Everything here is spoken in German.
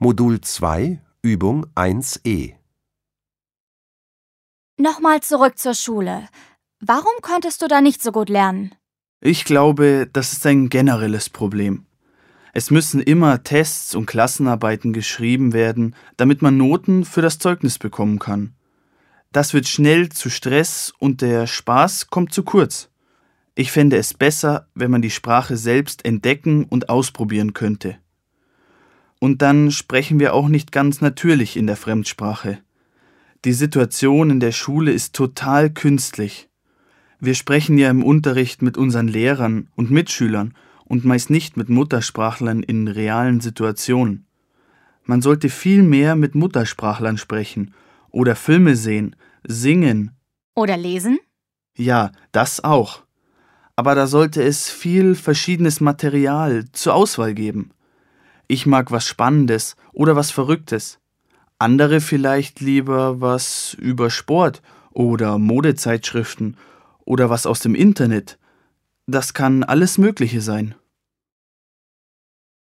Modul 2, Übung 1e. Nochmal zurück zur Schule. Warum konntest du da nicht so gut lernen? Ich glaube, das ist ein generelles Problem. Es müssen immer Tests und Klassenarbeiten geschrieben werden, damit man Noten für das Zeugnis bekommen kann. Das wird schnell zu Stress und der Spaß kommt zu kurz. Ich fände es besser, wenn man die Sprache selbst entdecken und ausprobieren könnte. Und dann sprechen wir auch nicht ganz natürlich in der Fremdsprache. Die Situation in der Schule ist total künstlich. Wir sprechen ja im Unterricht mit unseren Lehrern und Mitschülern und meist nicht mit Muttersprachlern in realen Situationen. Man sollte viel mehr mit Muttersprachlern sprechen oder Filme sehen, singen. Oder lesen? Ja, das auch. Aber da sollte es viel verschiedenes Material zur Auswahl geben. Ich mag was Spannendes oder was Verrücktes. Andere vielleicht lieber was über Sport oder Modezeitschriften oder was aus dem Internet. Das kann alles Mögliche sein.